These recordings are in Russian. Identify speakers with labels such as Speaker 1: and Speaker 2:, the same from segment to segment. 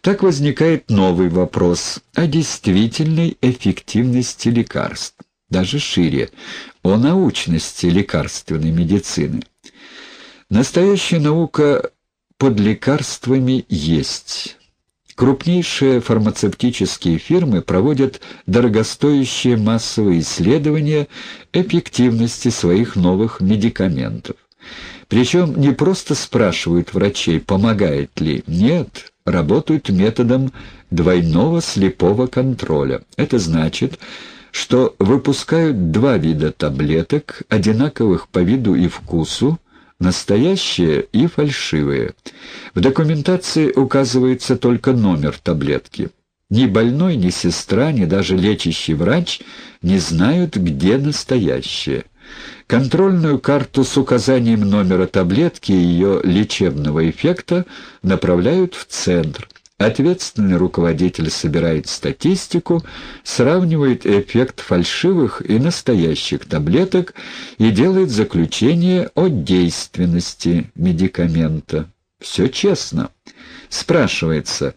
Speaker 1: Так возникает новый вопрос о действительной эффективности лекарств, даже шире, о научности лекарственной медицины. Настоящая наука под лекарствами есть. Крупнейшие фармацевтические фирмы проводят дорогостоящие массовые исследования эффективности своих новых медикаментов. Причем не просто спрашивают врачей, помогает ли. Нет, работают методом двойного слепого контроля. Это значит, что выпускают два вида таблеток, одинаковых по виду и вкусу, настоящие и фальшивые. В документации указывается только номер таблетки. Ни больной, ни сестра, ни даже лечащий врач не знают, где настоящее. Контрольную карту с указанием номера таблетки и ее лечебного эффекта направляют в центр – Ответственный руководитель собирает статистику, сравнивает эффект фальшивых и настоящих таблеток и делает заключение о действенности медикамента. Все честно. Спрашивается,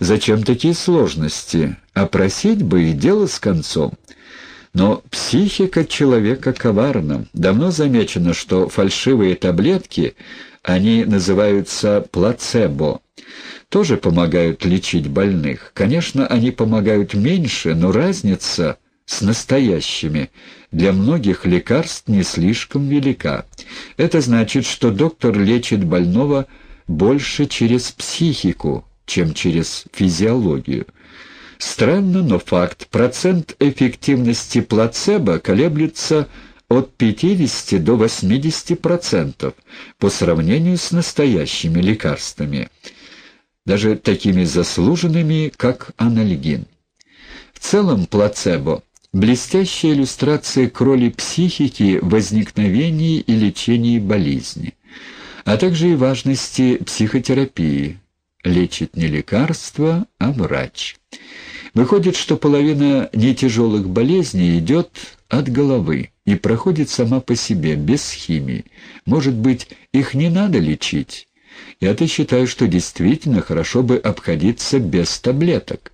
Speaker 1: зачем такие сложности? Опросить бы и дело с концом. Но психика человека коварна. Давно замечено, что фальшивые таблетки, они называются плацебо, тоже помогают лечить больных. Конечно, они помогают меньше, но разница с настоящими для многих лекарств не слишком велика. Это значит, что доктор лечит больного больше через психику, чем через физиологию. Странно, но факт. Процент эффективности плацебо колеблется от 50 до 80% по сравнению с настоящими лекарствами даже такими заслуженными, как анальгин. В целом плацебо – блестящая иллюстрация к роли психики в возникновении и лечении болезни, а также и важности психотерапии. Лечит не лекарство, а врач. Выходит, что половина нетяжелых болезней идет от головы и проходит сама по себе, без химии. Может быть, их не надо лечить? Я-то считаю, что действительно хорошо бы обходиться без таблеток.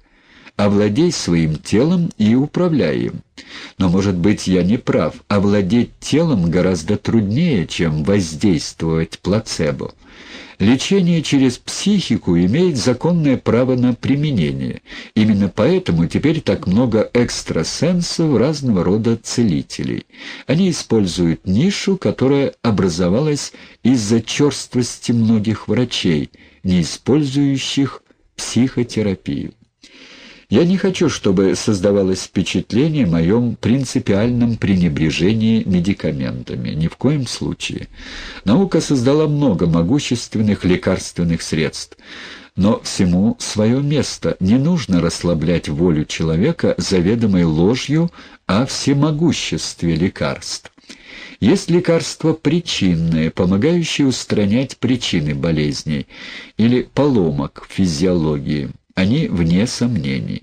Speaker 1: Овладей своим телом и управляй им. Но, может быть, я не прав. Овладеть телом гораздо труднее, чем воздействовать плацебо. Лечение через психику имеет законное право на применение. Именно поэтому теперь так много экстрасенсов, разного рода целителей. Они используют нишу, которая образовалась из-за черствости многих врачей, не использующих психотерапию. Я не хочу, чтобы создавалось впечатление о моем принципиальном пренебрежении медикаментами. Ни в коем случае. Наука создала много могущественных лекарственных средств. Но всему свое место. Не нужно расслаблять волю человека заведомой ложью о всемогуществе лекарств. Есть лекарства причинные, помогающие устранять причины болезней или поломок в физиологии. Они вне сомнений.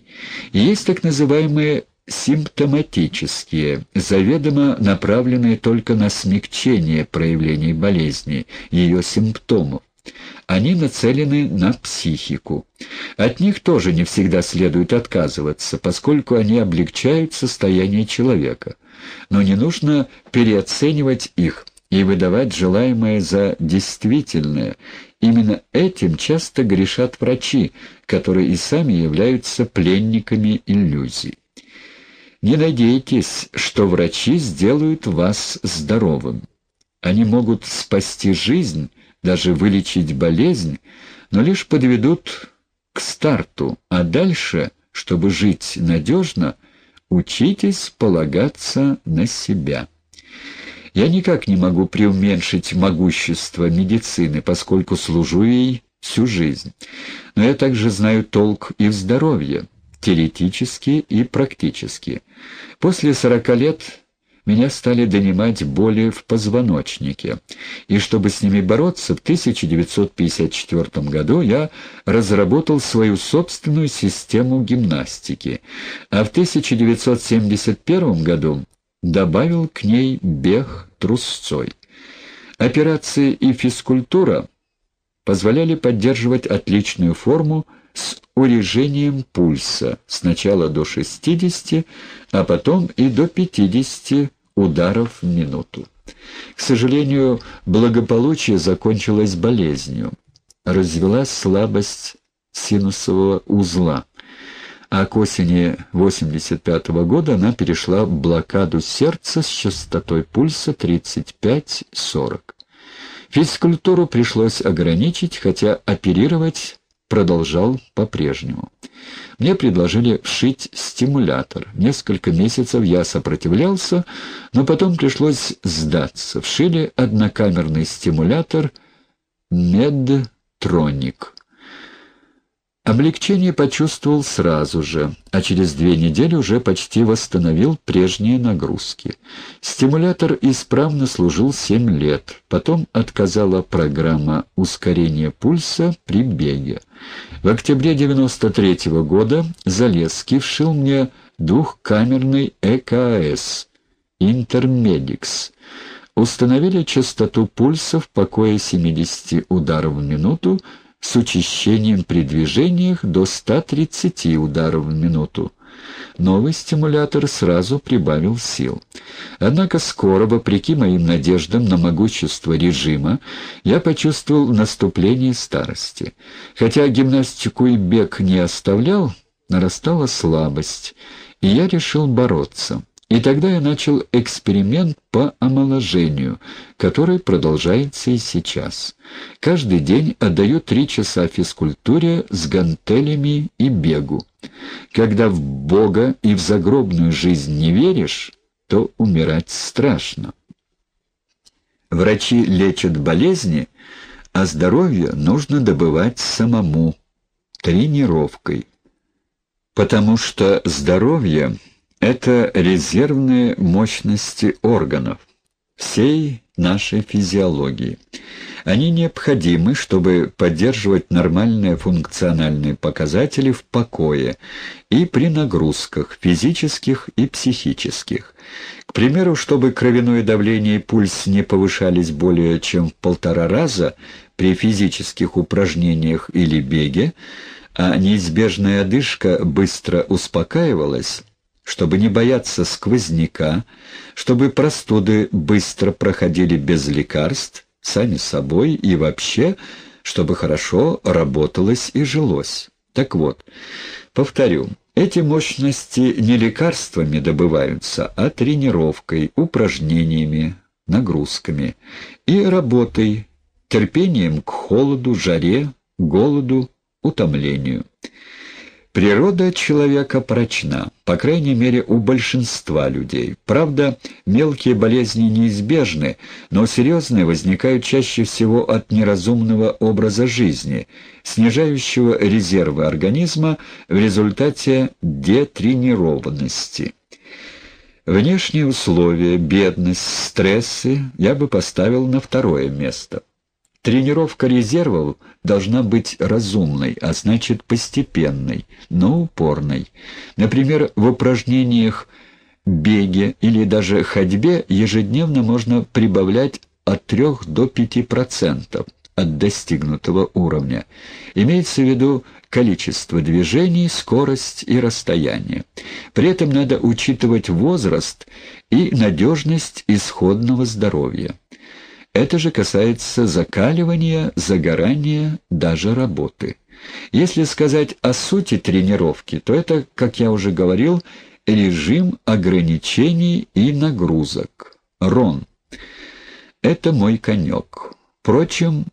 Speaker 1: есть так называемые симптоматические, заведомо направленные только на смягчение проявлений болезни, ее симптомов. Они нацелены на психику. От них тоже не всегда следует отказываться, поскольку они облегчают состояние человека. Но не нужно переоценивать их и выдавать желаемое за действительное, Именно этим часто грешат врачи, которые и сами являются пленниками иллюзий. Не надейтесь, что врачи сделают вас здоровым. Они могут спасти жизнь, даже вылечить болезнь, но лишь подведут к старту, а дальше, чтобы жить надежно, учитесь полагаться на себя. Я никак не могу преуменьшить могущество медицины, поскольку служу ей всю жизнь. Но я также знаю толк и в здоровье, теоретически и практически. После сорока лет меня стали донимать боли в позвоночнике, и чтобы с ними бороться, в 1954 году я разработал свою собственную систему гимнастики, а в 1971 году добавил к ней бег трусцой. Операции и физкультура позволяли поддерживать отличную форму с урежением пульса, сначала до 60, а потом и до 50 ударов в минуту. К сожалению, благополучие закончилось болезнью. Развелась слабость синусового узла, а к осени 85 -го года она перешла в блокаду сердца с частотой пульса 35-40. Физкультуру пришлось ограничить, хотя оперировать продолжал по-прежнему. Мне предложили вшить стимулятор. Несколько месяцев я сопротивлялся, но потом пришлось сдаться. Вшили однокамерный стимулятор «Медтроник». Облегчение почувствовал сразу же, а через две недели уже почти восстановил прежние нагрузки. Стимулятор исправно служил семь лет, потом отказала программа ускорения пульса при беге. В октябре 93 -го года Залесский вшил мне двухкамерный ЭКС «Интермедикс». Установили частоту пульса в покое 70 ударов в минуту, с учащением при движениях до 130 ударов в минуту. Новый стимулятор сразу прибавил сил. Однако скоро, вопреки моим надеждам на могущество режима, я почувствовал наступление старости. Хотя гимнастику и бег не оставлял, нарастала слабость, и я решил бороться. И тогда я начал эксперимент по омоложению, который продолжается и сейчас. Каждый день отдаю три часа физкультуре с гантелями и бегу. Когда в Бога и в загробную жизнь не веришь, то умирать страшно. Врачи лечат болезни, а здоровье нужно добывать самому, тренировкой. Потому что здоровье это резервные мощности органов, всей нашей физиологии. Они необходимы, чтобы поддерживать нормальные функциональные показатели в покое и при нагрузках, физических и психических. К примеру, чтобы кровяное давление и пульс не повышались более чем в полтора раза при физических упражнениях или беге, а неизбежная одышка быстро успокаивалась, чтобы не бояться сквозняка, чтобы простуды быстро проходили без лекарств, сами собой и вообще, чтобы хорошо работалось и жилось. Так вот, повторю, эти мощности не лекарствами добываются, а тренировкой, упражнениями, нагрузками и работой, терпением к холоду, жаре, голоду, утомлению. Природа человека прочна, по крайней мере у большинства людей. Правда, мелкие болезни неизбежны, но серьезные возникают чаще всего от неразумного образа жизни, снижающего резервы организма в результате детренированности. Внешние условия, бедность, стрессы я бы поставил на второе место. Тренировка резервов должна быть разумной, а значит постепенной, но упорной. Например, в упражнениях беге или даже ходьбе ежедневно можно прибавлять от 3 до 5% от достигнутого уровня. Имеется в виду количество движений, скорость и расстояние. При этом надо учитывать возраст и надежность исходного здоровья. Это же касается закаливания, загорания, даже работы. Если сказать о сути тренировки, то это, как я уже говорил, режим ограничений и нагрузок. РОН. Это мой конек. Впрочем,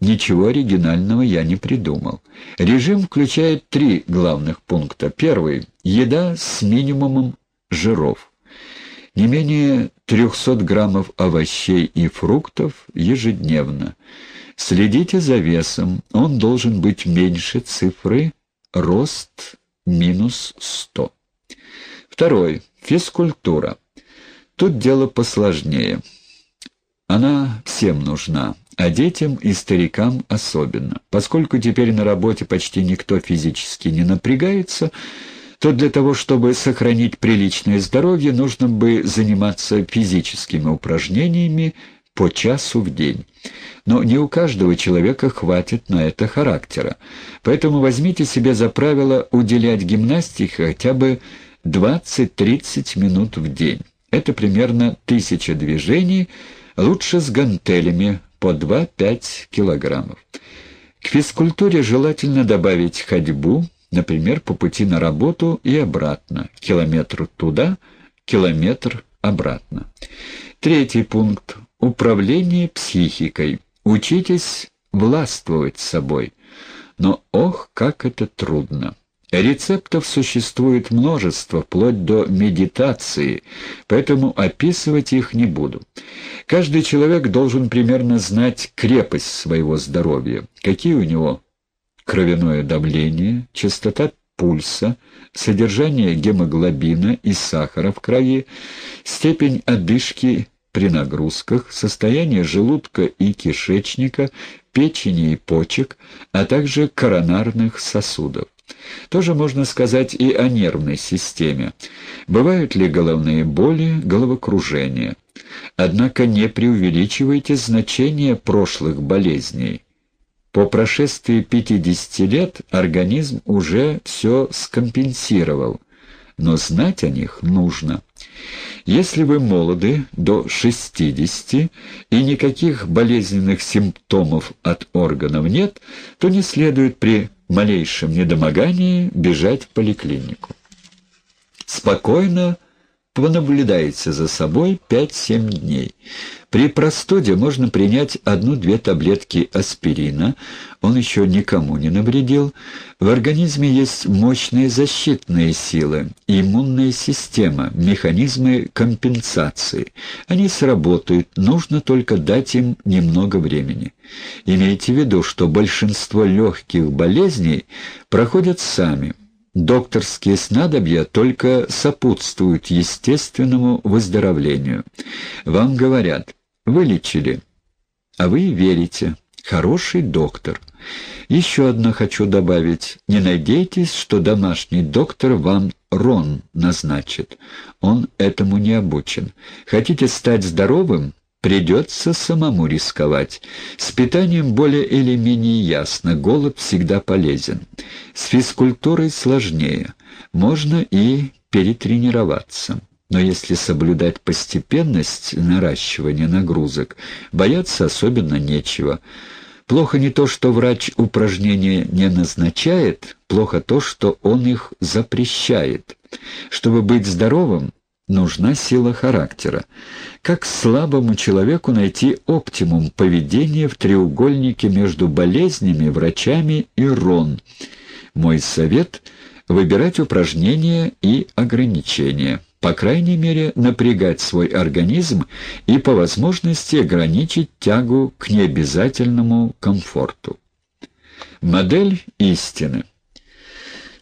Speaker 1: ничего оригинального я не придумал. Режим включает три главных пункта. Первый – еда с минимумом жиров не менее 300 граммов овощей и фруктов ежедневно. Следите за весом, он должен быть меньше цифры рост минус 100. Второй. Физкультура. Тут дело посложнее. Она всем нужна, а детям и старикам особенно. Поскольку теперь на работе почти никто физически не напрягается, то для того, чтобы сохранить приличное здоровье, нужно бы заниматься физическими упражнениями по часу в день. Но не у каждого человека хватит на это характера. Поэтому возьмите себе за правило уделять гимнастике хотя бы 20-30 минут в день. Это примерно тысяча движений, лучше с гантелями по 2-5 килограммов. К физкультуре желательно добавить ходьбу, например, по пути на работу и обратно, километр туда, километр обратно. Третий пункт. Управление психикой. Учитесь властвовать собой. Но ох, как это трудно. Рецептов существует множество, вплоть до медитации, поэтому описывать их не буду. Каждый человек должен примерно знать крепость своего здоровья, какие у него кровяное давление, частота пульса, содержание гемоглобина и сахара в крови, степень одышки при нагрузках, состояние желудка и кишечника, печени и почек, а также коронарных сосудов. Тоже можно сказать и о нервной системе. Бывают ли головные боли, головокружение? Однако не преувеличивайте значение прошлых болезней. По прошествии 50 лет организм уже все скомпенсировал, но знать о них нужно. Если вы молоды до 60 и никаких болезненных симптомов от органов нет, то не следует при малейшем недомогании бежать в поликлинику. Спокойно понаблюдайте за собой 5-7 дней. При простуде можно принять одну-две таблетки аспирина, он еще никому не навредил. В организме есть мощные защитные силы, иммунная система, механизмы компенсации. Они сработают, нужно только дать им немного времени. Имейте в виду, что большинство легких болезней проходят сами, Докторские снадобья только сопутствуют естественному выздоровлению. Вам говорят, вылечили, а вы верите. Хороший доктор. Еще одно хочу добавить. Не надейтесь, что домашний доктор вам рон назначит. Он этому не обучен. Хотите стать здоровым? Придется самому рисковать. С питанием более или менее ясно, голод всегда полезен. С физкультурой сложнее, можно и перетренироваться. Но если соблюдать постепенность наращивания нагрузок, бояться особенно нечего. Плохо не то, что врач упражнения не назначает, плохо то, что он их запрещает. Чтобы быть здоровым, нужна сила характера. Как слабому человеку найти оптимум поведения в треугольнике между болезнями, врачами и РОН? Мой совет — выбирать упражнения и ограничения. По крайней мере, напрягать свой организм и по возможности ограничить тягу к необязательному комфорту. Модель истины.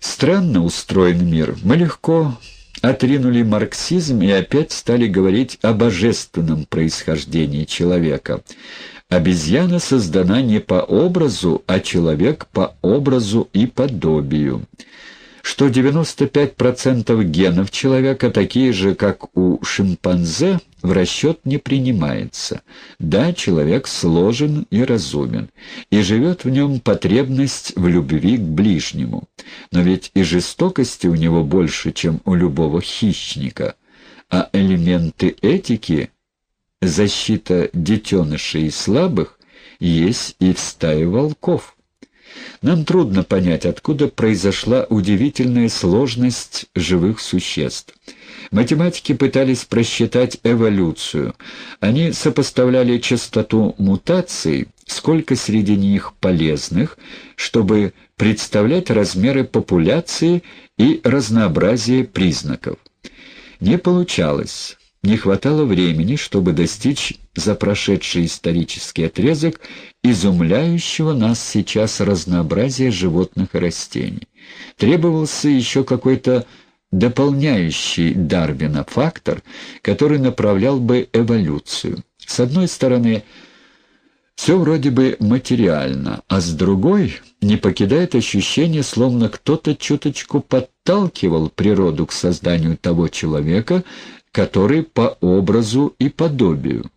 Speaker 1: Странно устроен мир. Мы легко отринули марксизм и опять стали говорить о божественном происхождении человека. Обезьяна создана не по образу, а человек по образу и подобию что 95% генов человека такие же, как у шимпанзе, в расчет не принимается. Да, человек сложен и разумен, и живет в нем потребность в любви к ближнему. Но ведь и жестокости у него больше, чем у любого хищника. А элементы этики, защита детенышей и слабых, есть и в стае волков. Нам трудно понять, откуда произошла удивительная сложность живых существ. Математики пытались просчитать эволюцию. Они сопоставляли частоту мутаций, сколько среди них полезных, чтобы представлять размеры популяции и разнообразие признаков. Не получалось. Не хватало времени, чтобы достичь за прошедший исторический отрезок изумляющего нас сейчас разнообразия животных и растений. Требовался еще какой-то дополняющий Дарвина фактор, который направлял бы эволюцию. С одной стороны, все вроде бы материально, а с другой не покидает ощущение, словно кто-то чуточку подталкивал природу к созданию того человека, который по образу и подобию.